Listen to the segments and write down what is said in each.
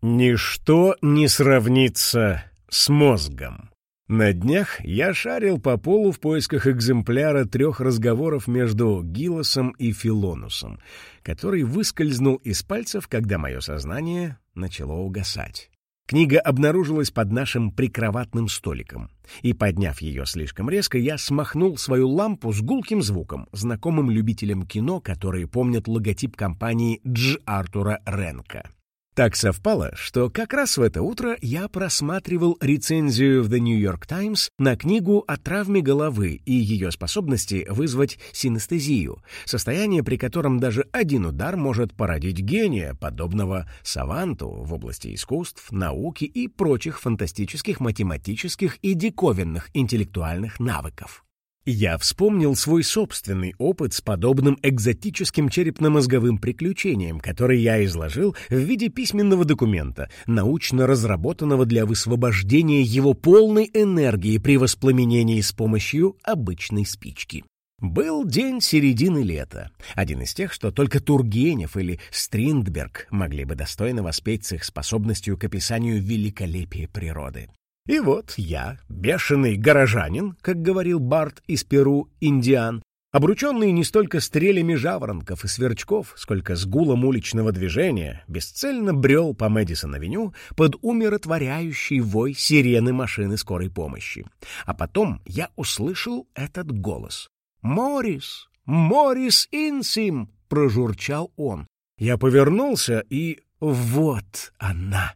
Ничто не сравнится с мозгом. На днях я шарил по полу в поисках экземпляра трех разговоров между Гилосом и Филонусом, который выскользнул из пальцев, когда мое сознание начало угасать. Книга обнаружилась под нашим прикроватным столиком, и, подняв ее слишком резко, я смахнул свою лампу с гулким звуком, знакомым любителям кино, которые помнят логотип компании Дж. Артура Ренка. Так совпало, что как раз в это утро я просматривал рецензию в The New York Times на книгу о травме головы и ее способности вызвать синестезию, состояние, при котором даже один удар может породить гения, подобного саванту в области искусств, науки и прочих фантастических математических и диковинных интеллектуальных навыков. Я вспомнил свой собственный опыт с подобным экзотическим черепно-мозговым приключением, который я изложил в виде письменного документа, научно разработанного для высвобождения его полной энергии при воспламенении с помощью обычной спички. Был день середины лета, один из тех, что только Тургенев или Стриндберг могли бы достойно воспеть с их способностью к описанию великолепия природы. И вот я, бешеный горожанин, как говорил Барт из Перу, индиан, обрученный не столько стрелями жаворонков и сверчков, сколько с гулом уличного движения, бесцельно брел по Мэдисон-авеню под умиротворяющий вой сирены машины скорой помощи. А потом я услышал этот голос. «Морис! Морис Инсим!» — прожурчал он. Я повернулся, и вот она!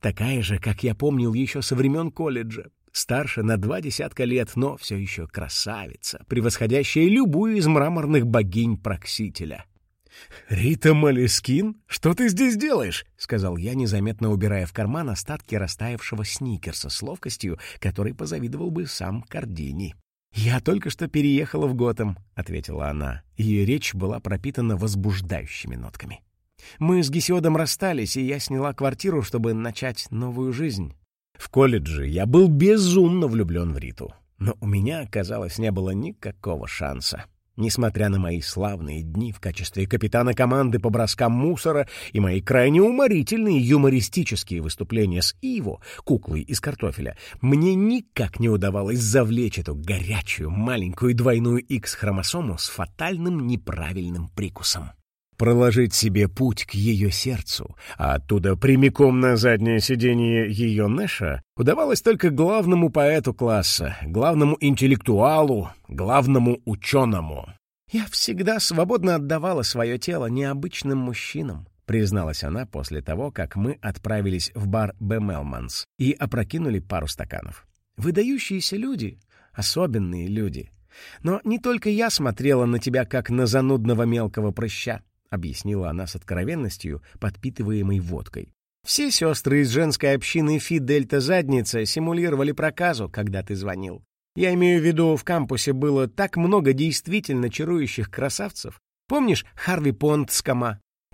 Такая же, как я помнил еще со времен колледжа. Старше на два десятка лет, но все еще красавица, превосходящая любую из мраморных богинь Проксителя. «Рита Малискин, что ты здесь делаешь?» — сказал я, незаметно убирая в карман остатки растаявшего сникерса с ловкостью, которой позавидовал бы сам Кардини. «Я только что переехала в Готэм», — ответила она. Ее речь была пропитана возбуждающими нотками. Мы с Гесиодом расстались, и я сняла квартиру, чтобы начать новую жизнь. В колледже я был безумно влюблен в Риту, но у меня, казалось, не было никакого шанса. Несмотря на мои славные дни в качестве капитана команды по броскам мусора и мои крайне уморительные юмористические выступления с Иво, куклой из картофеля, мне никак не удавалось завлечь эту горячую маленькую двойную X-хромосому с фатальным неправильным прикусом проложить себе путь к ее сердцу, а оттуда прямиком на заднее сиденье ее Нэша удавалось только главному поэту класса, главному интеллектуалу, главному ученому. «Я всегда свободно отдавала свое тело необычным мужчинам», призналась она после того, как мы отправились в бар Бемелманс и опрокинули пару стаканов. «Выдающиеся люди, особенные люди». Но не только я смотрела на тебя, как на занудного мелкого прыща. — объяснила она с откровенностью, подпитываемой водкой. «Все сестры из женской общины Фи-Дельта-Задница симулировали проказу, когда ты звонил. Я имею в виду, в кампусе было так много действительно чарующих красавцев. Помнишь Харви Понт с?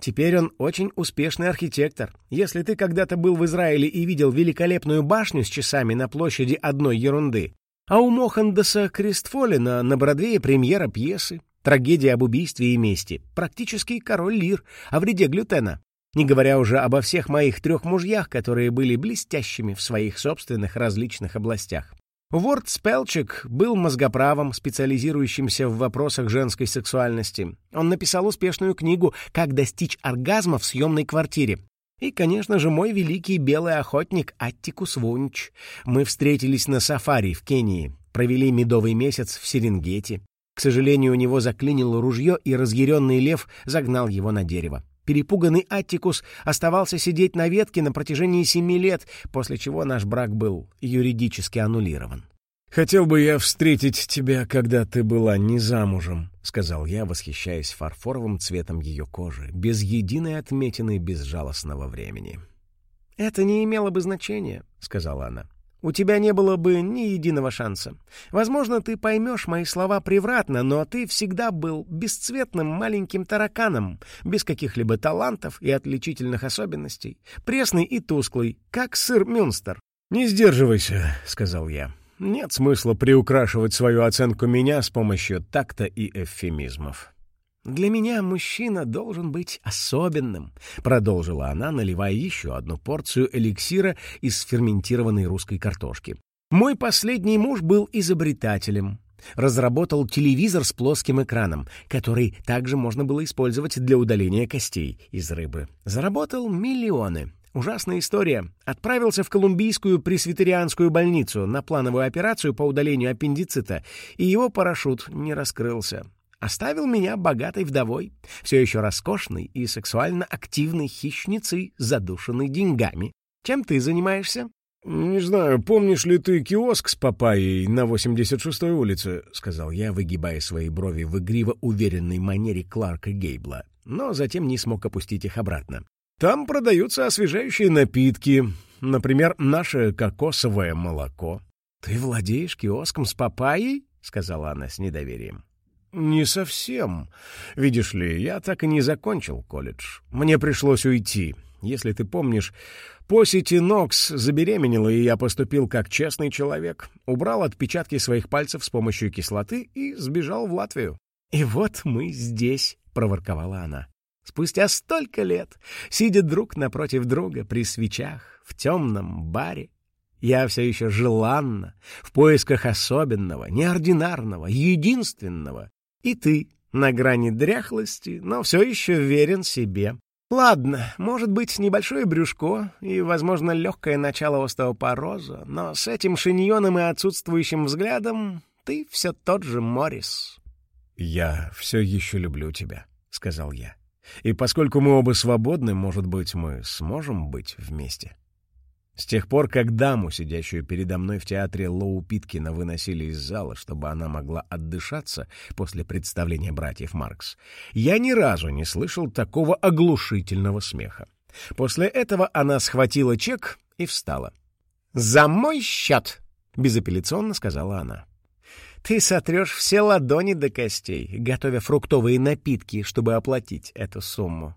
Теперь он очень успешный архитектор. Если ты когда-то был в Израиле и видел великолепную башню с часами на площади одной ерунды, а у Мохандеса Кристфолина на Бродвее премьера пьесы, Трагедия об убийстве и мести. Практически король Лир о вреде глютена. Не говоря уже обо всех моих трех мужьях, которые были блестящими в своих собственных различных областях. Уорд Спелчик был мозгоправом, специализирующимся в вопросах женской сексуальности. Он написал успешную книгу «Как достичь оргазма в съемной квартире». И, конечно же, мой великий белый охотник Аттикус Вунч. Мы встретились на сафари в Кении, провели медовый месяц в Серенгете, к сожалению, у него заклинило ружье, и разъяренный лев загнал его на дерево. Перепуганный Аттикус оставался сидеть на ветке на протяжении семи лет, после чего наш брак был юридически аннулирован. «Хотел бы я встретить тебя, когда ты была не замужем», — сказал я, восхищаясь фарфоровым цветом ее кожи, без единой отметины безжалостного времени. «Это не имело бы значения», — сказала она у тебя не было бы ни единого шанса. Возможно, ты поймешь мои слова превратно, но ты всегда был бесцветным маленьким тараканом, без каких-либо талантов и отличительных особенностей, пресный и тусклый, как сыр Мюнстер. «Не сдерживайся», — сказал я. «Нет смысла приукрашивать свою оценку меня с помощью такта и эвфемизмов». «Для меня мужчина должен быть особенным», — продолжила она, наливая еще одну порцию эликсира из ферментированной русской картошки. «Мой последний муж был изобретателем. Разработал телевизор с плоским экраном, который также можно было использовать для удаления костей из рыбы. Заработал миллионы. Ужасная история. Отправился в Колумбийскую пресвитерианскую больницу на плановую операцию по удалению аппендицита, и его парашют не раскрылся. Оставил меня богатой вдовой, все еще роскошной и сексуально активной хищницей, задушенной деньгами. Чем ты занимаешься? «Не знаю, помнишь ли ты киоск с папайей на 86-й улице?» — сказал я, выгибая свои брови в игриво уверенной манере Кларка Гейбла, но затем не смог опустить их обратно. «Там продаются освежающие напитки, например, наше кокосовое молоко». «Ты владеешь киоском с папайей?» — сказала она с недоверием. «Не совсем. Видишь ли, я так и не закончил колледж. Мне пришлось уйти. Если ты помнишь, Посити Нокс забеременела, и я поступил как честный человек. Убрал отпечатки своих пальцев с помощью кислоты и сбежал в Латвию. «И вот мы здесь», — проворковала она. «Спустя столько лет, сидя друг напротив друга при свечах, в темном баре, я все еще желанна, в поисках особенного, неординарного, единственного, и ты на грани дряхлости, но все еще верен себе. Ладно, может быть, небольшое брюшко и, возможно, легкое начало остеопороза, но с этим шиньоном и отсутствующим взглядом ты все тот же Моррис. «Я все еще люблю тебя», — сказал я. «И поскольку мы оба свободны, может быть, мы сможем быть вместе». С тех пор, как даму, сидящую передо мной в театре Лоу Питкина, выносили из зала, чтобы она могла отдышаться после представления братьев Маркс, я ни разу не слышал такого оглушительного смеха. После этого она схватила чек и встала. «За мой счет!» — безапелляционно сказала она. «Ты сотрешь все ладони до костей, готовя фруктовые напитки, чтобы оплатить эту сумму.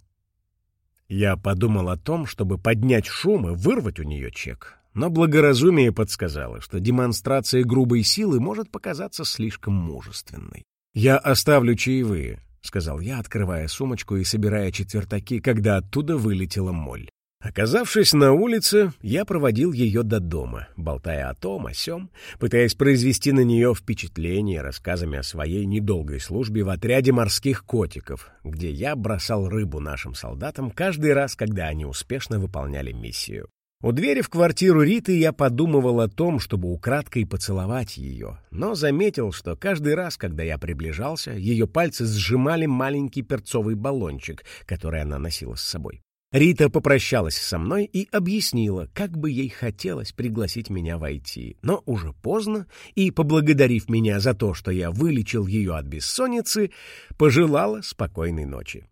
Я подумал о том, чтобы поднять шум и вырвать у нее чек, но благоразумие подсказало, что демонстрация грубой силы может показаться слишком мужественной. «Я оставлю чаевые», — сказал я, открывая сумочку и собирая четвертаки, когда оттуда вылетела моль. Оказавшись на улице, я проводил ее до дома, болтая о том, о сём, пытаясь произвести на нее впечатление рассказами о своей недолгой службе в отряде морских котиков, где я бросал рыбу нашим солдатам каждый раз, когда они успешно выполняли миссию. У двери в квартиру Риты я подумывал о том, чтобы украдкой поцеловать ее, но заметил, что каждый раз, когда я приближался, ее пальцы сжимали маленький перцовый баллончик, который она носила с собой. Рита попрощалась со мной и объяснила, как бы ей хотелось пригласить меня войти, но уже поздно, и, поблагодарив меня за то, что я вылечил ее от бессонницы, пожелала спокойной ночи.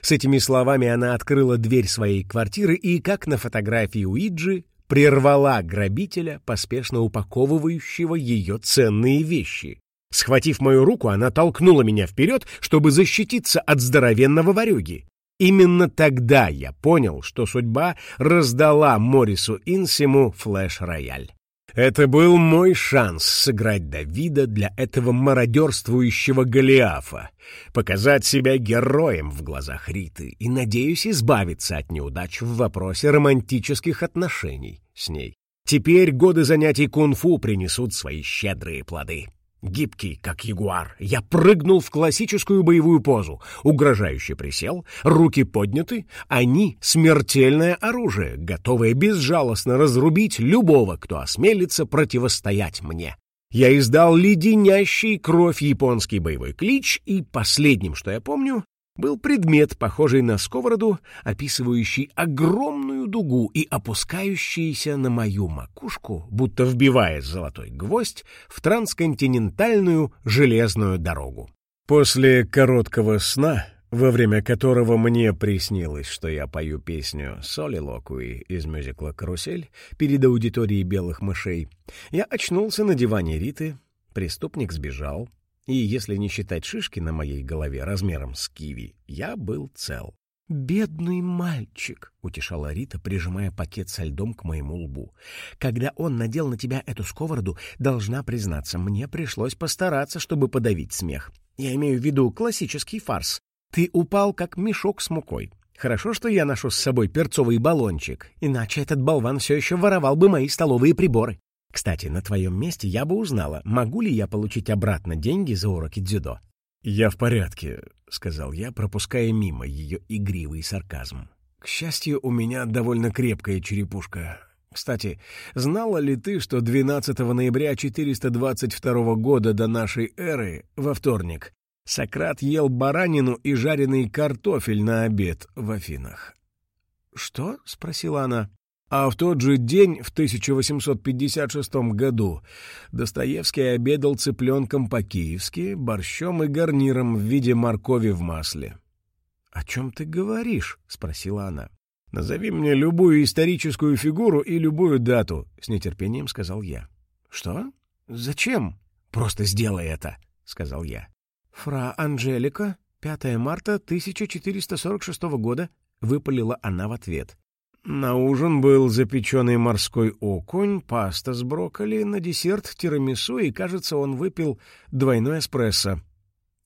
С этими словами она открыла дверь своей квартиры и, как на фотографии Уиджи, прервала грабителя, поспешно упаковывающего ее ценные вещи. Схватив мою руку, она толкнула меня вперед, чтобы защититься от здоровенного ворюги. Именно тогда я понял, что судьба раздала Морису Инсиму флеш-рояль. Это был мой шанс сыграть Давида для этого мародерствующего Голиафа, показать себя героем в глазах Риты и, надеюсь, избавиться от неудач в вопросе романтических отношений с ней. Теперь годы занятий кунг-фу принесут свои щедрые плоды. Гибкий, как ягуар, я прыгнул в классическую боевую позу, угрожающе присел, руки подняты, они — смертельное оружие, готовое безжалостно разрубить любого, кто осмелится противостоять мне. Я издал леденящий кровь японский боевой клич, и последним, что я помню, был предмет, похожий на сковороду, описывающий огромную дугу и опускающийся на мою макушку, будто вбивая золотой гвоздь в трансконтинентальную железную дорогу. После короткого сна, во время которого мне приснилось, что я пою песню «Соли Локуи» из мюзикла «Карусель» перед аудиторией белых мышей, я очнулся на диване Риты, преступник сбежал, и если не считать шишки на моей голове размером с киви, я был цел. «Бедный мальчик», — утешала Рита, прижимая пакет со льдом к моему лбу. «Когда он надел на тебя эту сковороду, должна признаться, мне пришлось постараться, чтобы подавить смех. Я имею в виду классический фарс. Ты упал, как мешок с мукой. Хорошо, что я ношу с собой перцовый баллончик, иначе этот болван все еще воровал бы мои столовые приборы. Кстати, на твоем месте я бы узнала, могу ли я получить обратно деньги за уроки дзюдо. «Я в порядке», — сказал я, пропуская мимо ее игривый сарказм. «К счастью, у меня довольно крепкая черепушка. Кстати, знала ли ты, что 12 ноября 422 года до нашей эры, во вторник, Сократ ел баранину и жареный картофель на обед в Афинах?» «Что?» — спросила она. А в тот же день, в 1856 году, Достоевский обедал цыпленком по-киевски, борщом и гарниром в виде моркови в масле. — О чем ты говоришь? — спросила она. — Назови мне любую историческую фигуру и любую дату, — с нетерпением сказал я. — Что? Зачем? Просто сделай это, — сказал я. — Фра Анжелика, 5 марта 1446 года, — выпалила она в ответ. На ужин был запеченный морской окунь, паста с брокколи, на десерт тирамису, и, кажется, он выпил двойной эспрессо.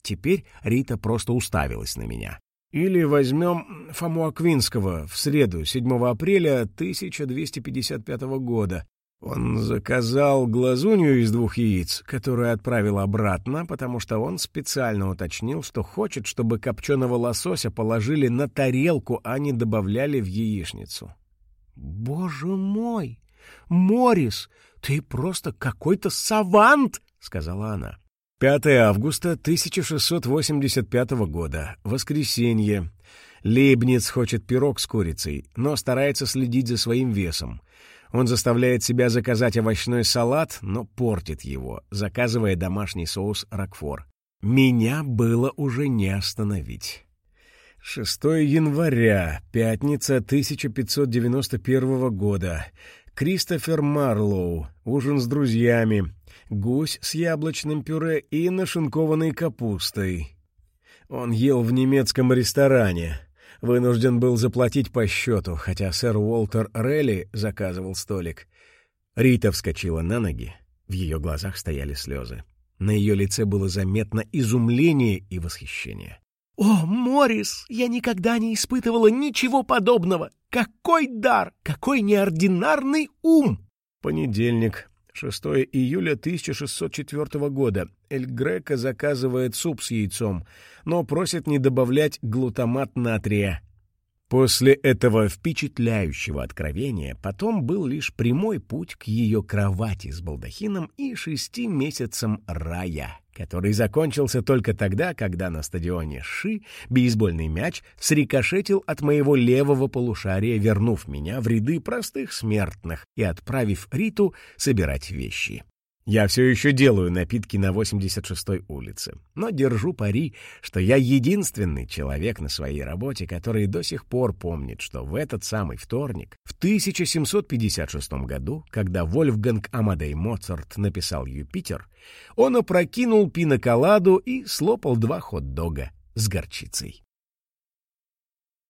Теперь Рита просто уставилась на меня. Или возьмем Фому Аквинского в среду, 7 апреля 1255 года. Он заказал глазунью из двух яиц, которую отправил обратно, потому что он специально уточнил, что хочет, чтобы копченого лосося положили на тарелку, а не добавляли в яичницу. «Боже мой! Морис, ты просто какой-то савант!» — сказала она. 5 августа 1685 года. Воскресенье. Лейбниц хочет пирог с курицей, но старается следить за своим весом. Он заставляет себя заказать овощной салат, но портит его, заказывая домашний соус «Рокфор». Меня было уже не остановить. 6 января, пятница 1591 года. Кристофер Марлоу, ужин с друзьями, гусь с яблочным пюре и нашинкованной капустой. Он ел в немецком ресторане вынужден был заплатить по счету, хотя сэр Уолтер Релли заказывал столик. Рита вскочила на ноги, в ее глазах стояли слезы. На ее лице было заметно изумление и восхищение. «О, Морис, я никогда не испытывала ничего подобного! Какой дар! Какой неординарный ум!» Понедельник, 6 июля 1604 года. Эль Греко заказывает суп с яйцом, но просит не добавлять глутамат натрия. После этого впечатляющего откровения потом был лишь прямой путь к ее кровати с балдахином и шести месяцам рая, который закончился только тогда, когда на стадионе Ши бейсбольный мяч срикошетил от моего левого полушария, вернув меня в ряды простых смертных и отправив Риту собирать вещи. Я все еще делаю напитки на 86-й улице, но держу пари, что я единственный человек на своей работе, который до сих пор помнит, что в этот самый вторник, в 1756 году, когда Вольфганг Амадей Моцарт написал «Юпитер», он опрокинул пиноколаду и слопал два хот-дога с горчицей.